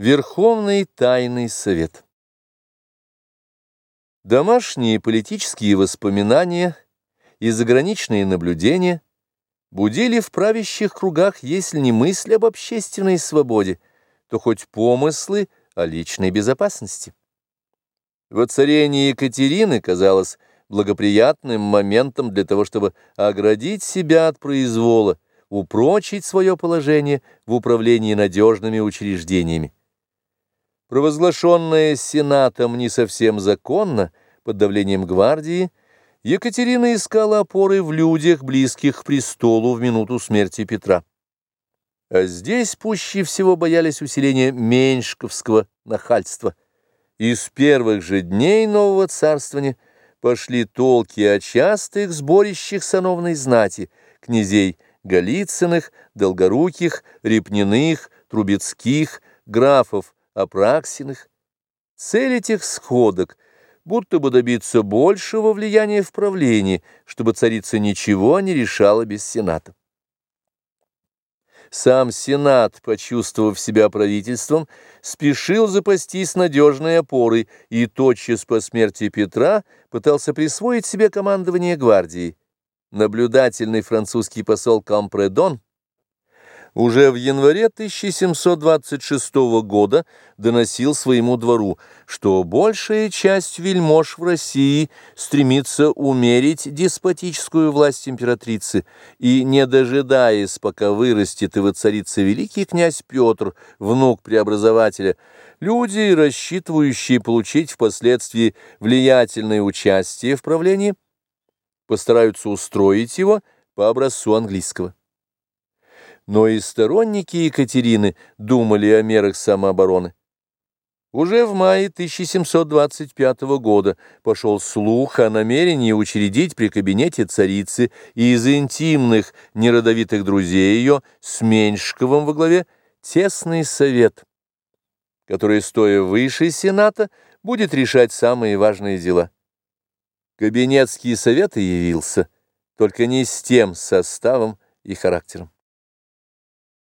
Верховный тайный совет Домашние политические воспоминания и заграничные наблюдения будили в правящих кругах, если не мысль об общественной свободе, то хоть помыслы о личной безопасности. Воцарение Екатерины казалось благоприятным моментом для того, чтобы оградить себя от произвола, упрочить свое положение в управлении надежными учреждениями провозглашенная Сенатом не совсем законно, под давлением гвардии, Екатерина искала опоры в людях, близких к престолу в минуту смерти Петра. А здесь пуще всего боялись усиления меньшковского нахальства. И с первых же дней нового царствования пошли толки о частых сборищах сановной знати, князей Голицыных, Долгоруких, Репниных, Трубецких, графов Апраксиных. Цель этих сходок будто бы добиться большего влияния в правлении, чтобы царица ничего не решала без Сената. Сам Сенат, почувствовав себя правительством, спешил запастись надежной опорой и тотчас по смерти Петра пытался присвоить себе командование гвардией. Наблюдательный французский посол Кампредон уже в январе 1726 года доносил своему двору, что большая часть вельмож в России стремится умерить деспотическую власть императрицы. И, не дожидаясь, пока вырастет и воцарится великий князь Петр, внук преобразователя, люди, рассчитывающие получить впоследствии влиятельное участие в правлении, постараются устроить его по образцу английского но и сторонники Екатерины думали о мерах самообороны. Уже в мае 1725 года пошел слух о намерении учредить при кабинете царицы и из интимных неродовитых друзей ее с Меньшковым во главе тесный совет, который, стоя выше Сената, будет решать самые важные дела. Кабинетский совет и явился, только не с тем составом и характером.